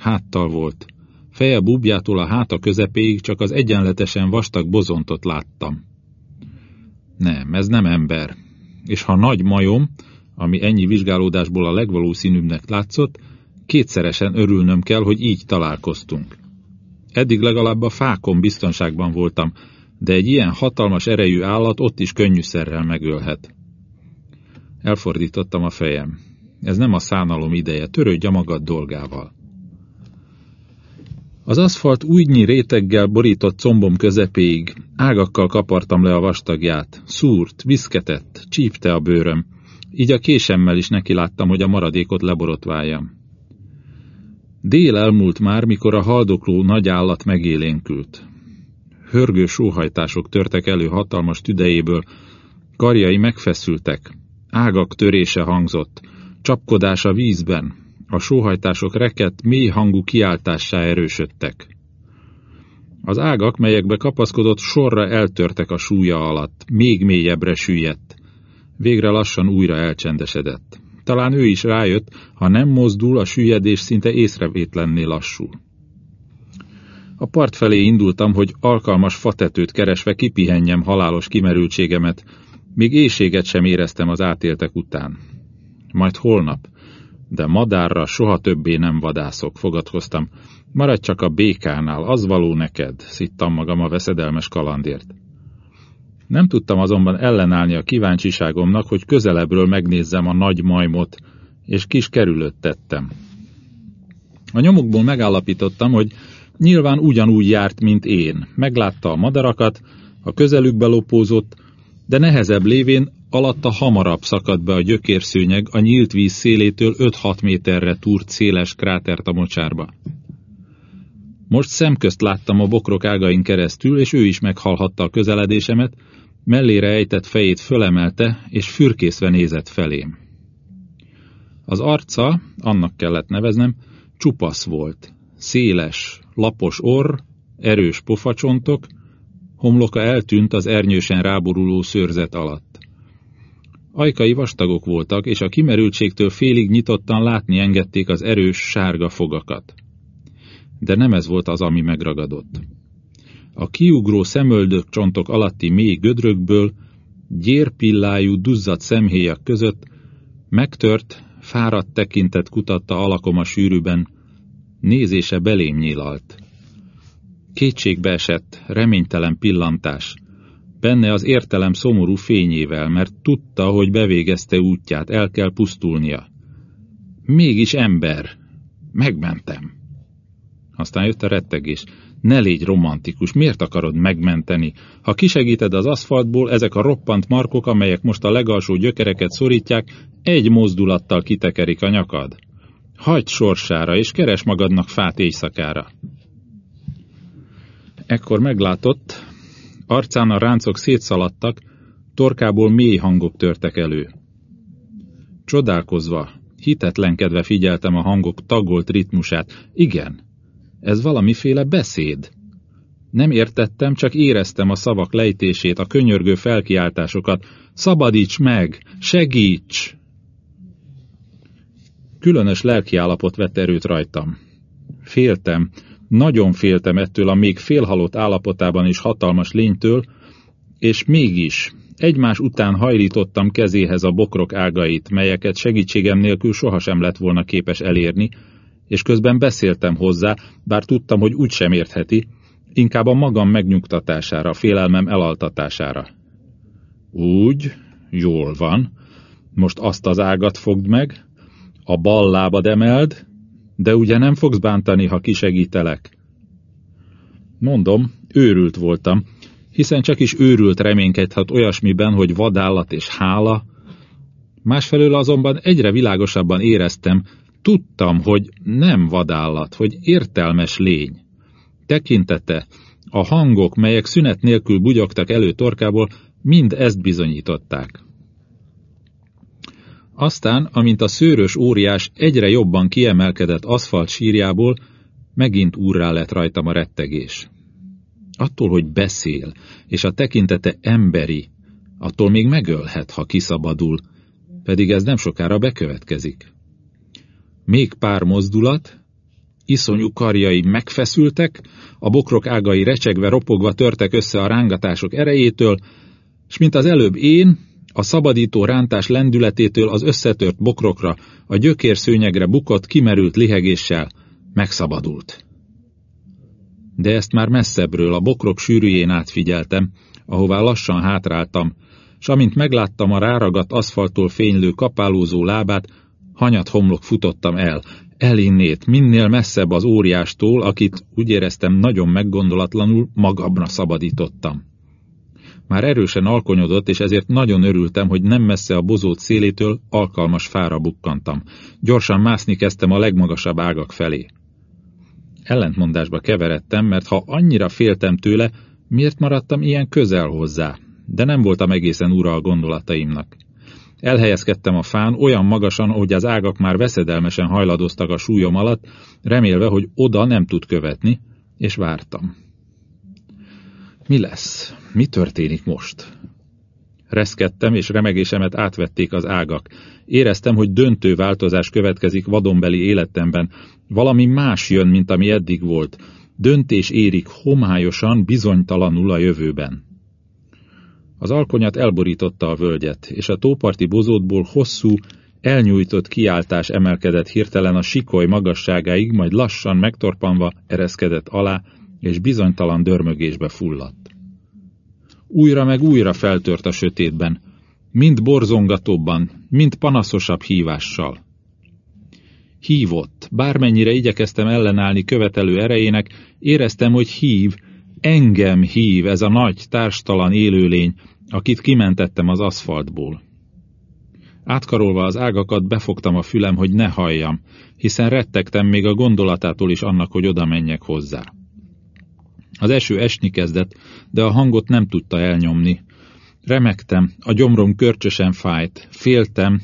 Háttal volt. Feje bubjától a háta közepéig csak az egyenletesen vastag bozontot láttam. Nem, ez nem ember. És ha nagy majom, ami ennyi vizsgálódásból a legvalószínűbbnek látszott, kétszeresen örülnöm kell, hogy így találkoztunk. Eddig legalább a fákon biztonságban voltam, de egy ilyen hatalmas erejű állat ott is könnyűszerrel megölhet. Elfordítottam a fejem. Ez nem a szánalom ideje, törődj a magad dolgával. Az aszfalt újnyi réteggel borított combom közepéig, ágakkal kapartam le a vastagját, szúrt, viszketett, csípte a bőröm, így a késemmel is neki láttam, hogy a maradékot leborotváljam. Dél elmúlt már, mikor a haldokló nagy állat megélénkült. Hörgő sóhajtások törtek elő hatalmas tüdejéből, karjai megfeszültek, ágak törése hangzott, csapkodás a vízben, a sóhajtások reket, mély hangú kiáltássá erősödtek. Az ágak, melyekbe kapaszkodott, sorra eltörtek a súlya alatt, még mélyebbre süllyedt. Végre lassan újra elcsendesedett. Talán ő is rájött, ha nem mozdul, a süllyedés szinte észrevétlenné lassul. A part felé indultam, hogy alkalmas fatetőt keresve kipihenjem halálos kimerültségemet, még éjséget sem éreztem az átéltek után. Majd holnap, de madárra soha többé nem vadászok, fogadkoztam. Maradj csak a békánál, az való neked, szittam magam a veszedelmes kalandért. Nem tudtam azonban ellenállni a kíváncsiságomnak, hogy közelebbről megnézzem a nagy majmot, és kis kerülőt tettem. A nyomukból megállapítottam, hogy nyilván ugyanúgy járt, mint én. Meglátta a madarakat, a közelükbe lopózott, de nehezebb lévén alatta hamarabb szakadt be a gyökérszőnyeg a nyílt víz szélétől 5-6 méterre túrt széles krátert a mocsárba. Most szemközt láttam a bokrok ágain keresztül, és ő is meghalhatta a közeledésemet, mellére ejtett fejét fölemelte, és fürkészve nézett felém. Az arca, annak kellett neveznem, csupasz volt, széles, lapos orr, erős pofacsontok, homloka eltűnt az ernyősen ráboruló szőrzet alatt. Ajkai vastagok voltak, és a kimerültségtől félig nyitottan látni engedték az erős, sárga fogakat. De nem ez volt az, ami megragadott. A kiugró szemöldök csontok alatti mély gödrökből, gyérpillájú, duzzadt szemhéjak között, megtört, fáradt tekintet kutatta alakom a sűrűben, nézése belém nyílalt. Kétségbe esett, reménytelen pillantás, benne az értelem szomorú fényével, mert tudta, hogy bevégezte útját, el kell pusztulnia. Mégis ember. Megmentem. Aztán jött a rettegés. Ne légy romantikus, miért akarod megmenteni? Ha kisegíted az aszfaltból, ezek a roppant markok, amelyek most a legalsó gyökereket szorítják, egy mozdulattal kitekerik a nyakad. Hagyd sorsára, és keres magadnak fát éjszakára. Ekkor meglátott, arcán a ráncok szétszaladtak, torkából mély hangok törtek elő. Csodálkozva, hitetlenkedve figyeltem a hangok tagolt ritmusát. Igen, ez valamiféle beszéd. Nem értettem, csak éreztem a szavak lejtését, a könyörgő felkiáltásokat. Szabadíts meg! Segíts! Különös lelkiállapot vett erőt rajtam. Féltem, nagyon féltem ettől a még félhalott állapotában is hatalmas lénytől, és mégis egymás után hajlítottam kezéhez a bokrok ágait, melyeket segítségem nélkül sohasem lett volna képes elérni, és közben beszéltem hozzá, bár tudtam, hogy úgysem értheti, inkább a magam megnyugtatására, a félelmem elaltatására. Úgy, jól van, most azt az ágat fogd meg, a bal lábad emeld, de ugye nem fogsz bántani, ha kisegítelek. Mondom, őrült voltam, hiszen csak is őrült reménykedhet olyasmiben, hogy vadállat és hála. Másfelől azonban egyre világosabban éreztem, tudtam, hogy nem vadállat, hogy értelmes lény. Tekintete, a hangok, melyek szünet nélkül bugyogtak elő torkából, mind ezt bizonyították. Aztán, amint a szőrös óriás egyre jobban kiemelkedett aszfalt sírjából, megint úrrá lett rajtam a rettegés. Attól, hogy beszél, és a tekintete emberi, attól még megölhet, ha kiszabadul, pedig ez nem sokára bekövetkezik. Még pár mozdulat, iszonyú karjai megfeszültek, a bokrok ágai recsegve, ropogva törtek össze a rángatások erejétől, és mint az előbb én, a szabadító rántás lendületétől az összetört bokrokra, a gyökérszőnyegre bukott, kimerült lihegéssel megszabadult. De ezt már messzebbről, a bokrok sűrűjén átfigyeltem, ahová lassan hátráltam, s amint megláttam a ráragadt aszfaltól fénylő kapálózó lábát, hanyat homlok futottam el, elinnét, minél messzebb az óriástól, akit úgy éreztem nagyon meggondolatlanul magamra szabadítottam. Már erősen alkonyodott, és ezért nagyon örültem, hogy nem messze a bozót szélétől alkalmas fára bukkantam. Gyorsan mászni kezdtem a legmagasabb ágak felé. Ellentmondásba keveredtem, mert ha annyira féltem tőle, miért maradtam ilyen közel hozzá? De nem voltam egészen ura a gondolataimnak. Elhelyezkedtem a fán olyan magasan, hogy az ágak már veszedelmesen hajladoztak a súlyom alatt, remélve, hogy oda nem tud követni, és vártam. Mi lesz? Mi történik most? Reszkedtem, és remegésemet átvették az ágak. Éreztem, hogy döntő változás következik vadonbeli életemben. Valami más jön, mint ami eddig volt. Döntés érik homályosan, bizonytalanul a jövőben. Az alkonyat elborította a völgyet, és a tóparti bozótból hosszú, elnyújtott kiáltás emelkedett hirtelen a sikoly magasságáig, majd lassan megtorpanva ereszkedett alá, és bizonytalan dörmögésbe fulladt. Újra meg újra feltört a sötétben, mind borzongatóbban, mind panaszosabb hívással. Hívott, bármennyire igyekeztem ellenállni követelő erejének, éreztem, hogy hív, engem hív ez a nagy, társtalan élőlény, akit kimentettem az aszfaltból. Átkarolva az ágakat befogtam a fülem, hogy ne halljam, hiszen rettegtem még a gondolatától is annak, hogy oda menjek hozzá. Az eső esni kezdett, de a hangot nem tudta elnyomni. Remektem, a gyomrom körcsösen fájt, féltem,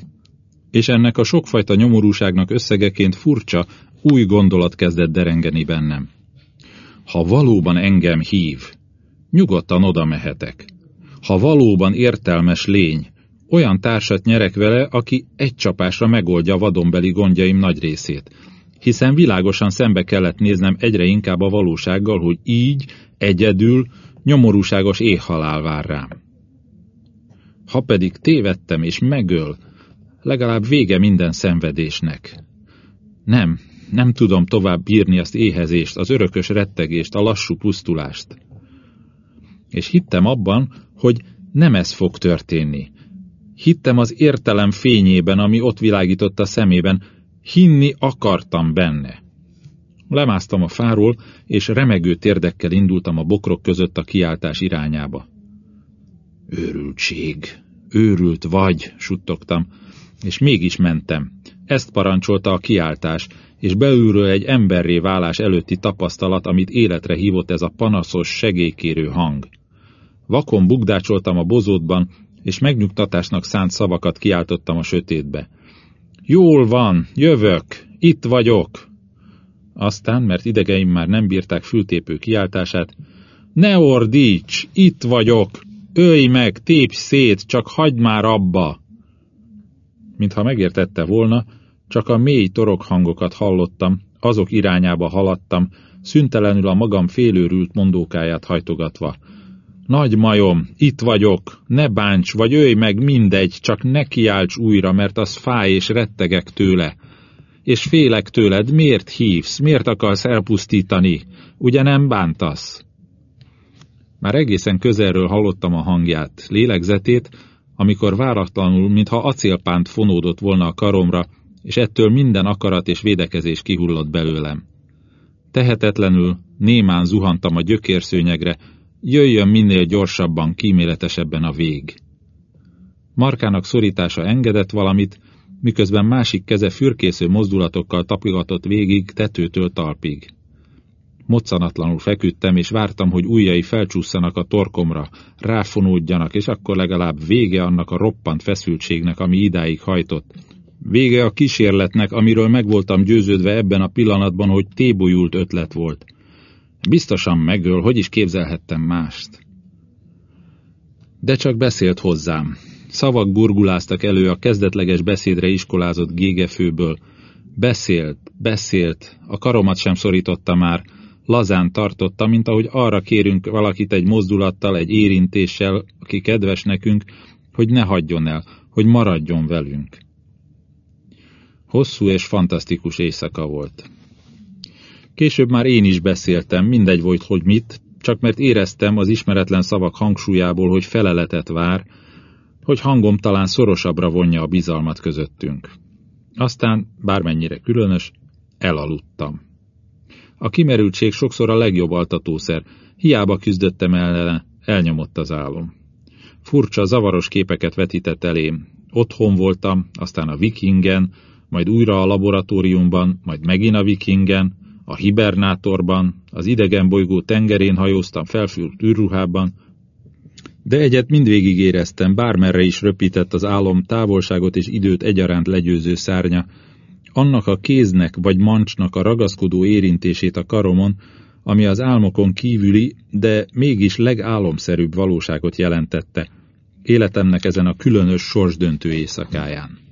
és ennek a sokfajta nyomorúságnak összegeként furcsa, új gondolat kezdett derengeni bennem. Ha valóban engem hív, nyugodtan oda mehetek. Ha valóban értelmes lény, olyan társat nyerek vele, aki egy csapásra megoldja vadonbeli gondjaim nagy részét, hiszen világosan szembe kellett néznem egyre inkább a valósággal, hogy így, egyedül, nyomorúságos éhhalál vár rám. Ha pedig tévedtem és megöl, legalább vége minden szenvedésnek. Nem, nem tudom tovább bírni azt éhezést, az örökös rettegést, a lassú pusztulást. És hittem abban, hogy nem ez fog történni. Hittem az értelem fényében, ami ott világított a szemében, Hinni akartam benne. Lemásztam a fáról, és remegő térdekkel indultam a bokrok között a kiáltás irányába. Őrültség, őrült vagy, suttogtam, és mégis mentem. Ezt parancsolta a kiáltás, és belülről egy emberré válás előtti tapasztalat, amit életre hívott ez a panaszos, segélykérő hang. Vakon bugdácsoltam a bozótban, és megnyugtatásnak szánt szavakat kiáltottam a sötétbe. Jól van, jövök, itt vagyok. Aztán, mert idegeim már nem bírták fültépő kiáltását, ne ordíts, itt vagyok, ölj meg, tépj szét, csak hagyd már abba. Mintha megértette volna, csak a mély torokhangokat hallottam, azok irányába haladtam, szüntelenül a magam félőrült mondókáját hajtogatva. Nagy majom, itt vagyok, ne bánts, vagy ölj meg, mindegy, csak ne kiálts újra, mert az fáj és rettegek tőle. És félek tőled, miért hívsz, miért akarsz elpusztítani, ugye nem bántasz? Már egészen közelről hallottam a hangját, lélegzetét, amikor váratlanul, mintha acélpánt fonódott volna a karomra, és ettől minden akarat és védekezés kihullott belőlem. Tehetetlenül, némán zuhantam a gyökérszőnyegre, jöjjön minél gyorsabban, kíméletesebben a vég. Markának szorítása engedett valamit, miközben másik keze fürkésző mozdulatokkal tapigatott végig tetőtől talpig. Moccanatlanul feküdtem, és vártam, hogy ujjai felcsúszanak a torkomra, ráfonódjanak, és akkor legalább vége annak a roppant feszültségnek, ami idáig hajtott. Vége a kísérletnek, amiről meg voltam győződve ebben a pillanatban, hogy tébolyult ötlet volt. Biztosan megöl, hogy is képzelhettem mást. De csak beszélt hozzám. Szavak burguláztak elő a kezdetleges beszédre iskolázott gégefőből. Beszélt, beszélt, a karomat sem szorította már, lazán tartotta, mint ahogy arra kérünk valakit egy mozdulattal, egy érintéssel, aki kedves nekünk, hogy ne hagyjon el, hogy maradjon velünk. Hosszú és fantasztikus éjszaka volt. Később már én is beszéltem, mindegy volt, hogy mit, csak mert éreztem az ismeretlen szavak hangsúlyából, hogy feleletet vár, hogy hangom talán szorosabbra vonja a bizalmat közöttünk. Aztán, bármennyire különös, elaludtam. A kimerültség sokszor a legjobb altatószer, hiába küzdöttem ellene, elnyomott az álom. Furcsa, zavaros képeket vetített elém. Otthon voltam, aztán a vikingen, majd újra a laboratóriumban, majd megint a vikingen, a hibernátorban, az idegen bolygó tengerén hajóztam felfült űrruhában, de egyet mindvégig éreztem, bármerre is röpített az álom távolságot és időt egyaránt legyőző szárnya, annak a kéznek vagy mancsnak a ragaszkodó érintését a karomon, ami az álmokon kívüli, de mégis legálomszerűbb valóságot jelentette, életemnek ezen a különös sorsdöntő éjszakáján.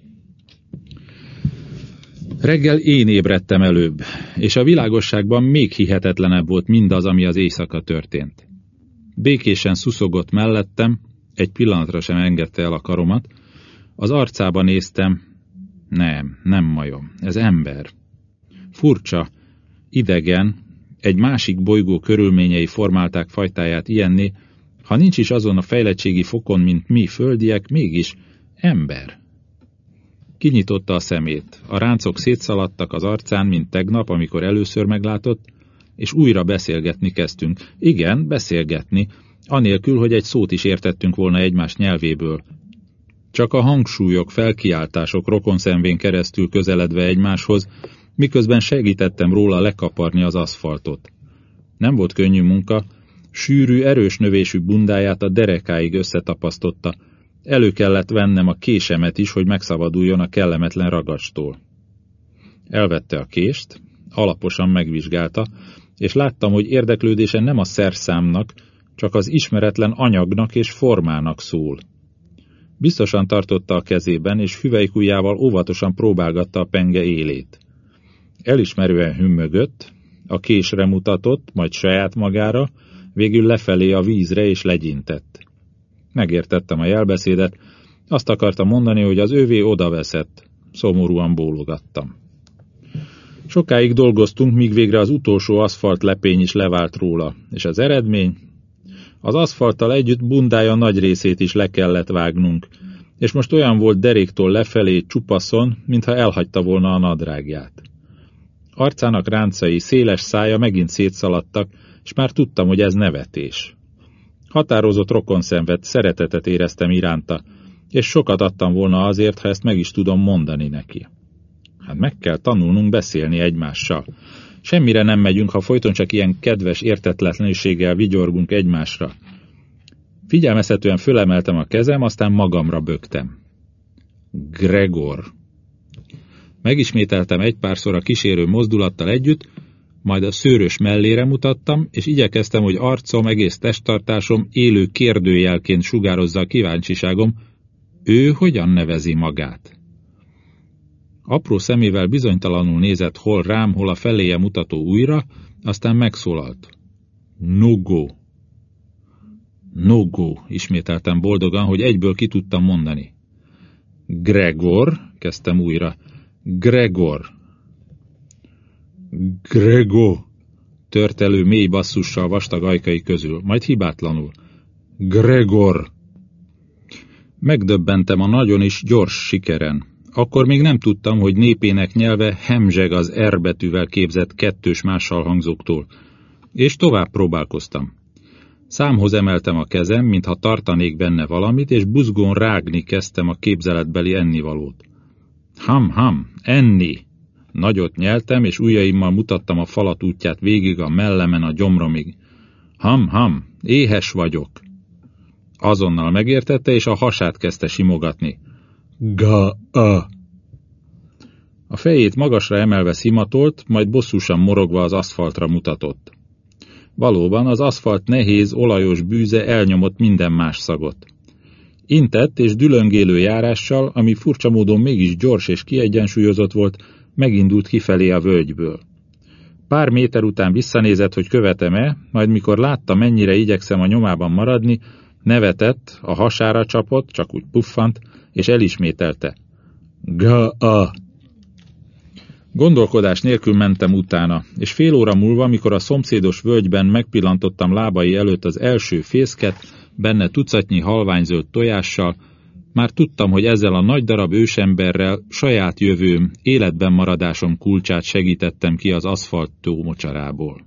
Reggel én ébredtem előbb, és a világosságban még hihetetlenebb volt mindaz, ami az éjszaka történt. Békésen szuszogott mellettem, egy pillanatra sem engedte el a karomat, az arcába néztem, nem, nem majom, ez ember. Furcsa, idegen, egy másik bolygó körülményei formálták fajtáját ilyenné, ha nincs is azon a fejlettségi fokon, mint mi földiek, mégis ember. Kinyitotta a szemét, a ráncok szétszaladtak az arcán, mint tegnap, amikor először meglátott, és újra beszélgetni kezdtünk. Igen, beszélgetni, anélkül, hogy egy szót is értettünk volna egymás nyelvéből. Csak a hangsúlyok, felkiáltások rokonszenvén keresztül közeledve egymáshoz, miközben segítettem róla lekaparni az aszfaltot. Nem volt könnyű munka, sűrű, erős növésű bundáját a derekáig összetapasztotta, elő kellett vennem a késemet is, hogy megszabaduljon a kellemetlen ragastól. Elvette a kést, alaposan megvizsgálta, és láttam, hogy érdeklődése nem a szerszámnak, csak az ismeretlen anyagnak és formának szól. Biztosan tartotta a kezében, és hüvelykujjával óvatosan próbálgatta a penge élét. Elismerően hümmögött, a késre mutatott, majd saját magára, végül lefelé a vízre és legyintett. Megértettem a jelbeszédet, azt akarta mondani, hogy az ővé odaveszett. Szomorúan bólogattam. Sokáig dolgoztunk, míg végre az utolsó aszfalt lepény is levált róla, és az eredmény? Az aszfalttal együtt bundája nagy részét is le kellett vágnunk, és most olyan volt deréktól lefelé csupaszon, mintha elhagyta volna a nadrágját. Arcának ráncai, széles szája megint szétszaladtak, és már tudtam, hogy ez nevetés. Határozott rokonszenvet, szeretetet éreztem iránta, és sokat adtam volna azért, ha ezt meg is tudom mondani neki. Hát meg kell tanulnunk beszélni egymással. Semmire nem megyünk, ha folyton csak ilyen kedves értetlenséggel vigyorgunk egymásra. Figyelmezhetően fölemeltem a kezem, aztán magamra bögtem. Gregor. Megismételtem egy párszor a kísérő mozdulattal együtt, majd a szőrös mellére mutattam, és igyekeztem, hogy arcom, egész testtartásom élő kérdőjelként sugározza a kíváncsiságom, ő hogyan nevezi magát. Apró szemével bizonytalanul nézett hol rám, hol a feléje mutató újra, aztán megszólalt. Nogo. Nogo, ismételtem boldogan, hogy egyből ki tudtam mondani. Gregor, kezdtem újra. Gregor. Grego, tört elő mély basszussal vastag ajkai közül, majd hibátlanul. Gregor! Megdöbbentem a nagyon is gyors sikeren. Akkor még nem tudtam, hogy népének nyelve hemzseg az R betűvel képzett kettős mással hangzóktól, és tovább próbálkoztam. Számhoz emeltem a kezem, mintha tartanék benne valamit, és buzgón rágni kezdtem a képzeletbeli ennivalót. Ham-ham, enni! Nagyot nyeltem, és ujjaimmal mutattam a falat útját végig a mellemen a gyomromig. Ham-ham, éhes vagyok! Azonnal megértette, és a hasát kezdte simogatni. Ga-a! A fejét magasra emelve szimatolt, majd bosszusan morogva az aszfaltra mutatott. Valóban az aszfalt nehéz, olajos bűze elnyomott minden más szagot. Intett és dülöngélő járással, ami furcsa módon mégis gyors és kiegyensúlyozott volt, megindult kifelé a völgyből. Pár méter után visszanézett, hogy követem-e, majd mikor látta, mennyire igyekszem a nyomában maradni, nevetett, a hasára csapott, csak úgy puffant, és elismételte. Ga-a! Gondolkodás nélkül mentem utána, és fél óra múlva, mikor a szomszédos völgyben megpillantottam lábai előtt az első fészket, benne tucatnyi halványzöld tojással, már tudtam, hogy ezzel a nagy darab ősemberrel saját jövőm, életben maradásom kulcsát segítettem ki az aszfalt tó mocsarából.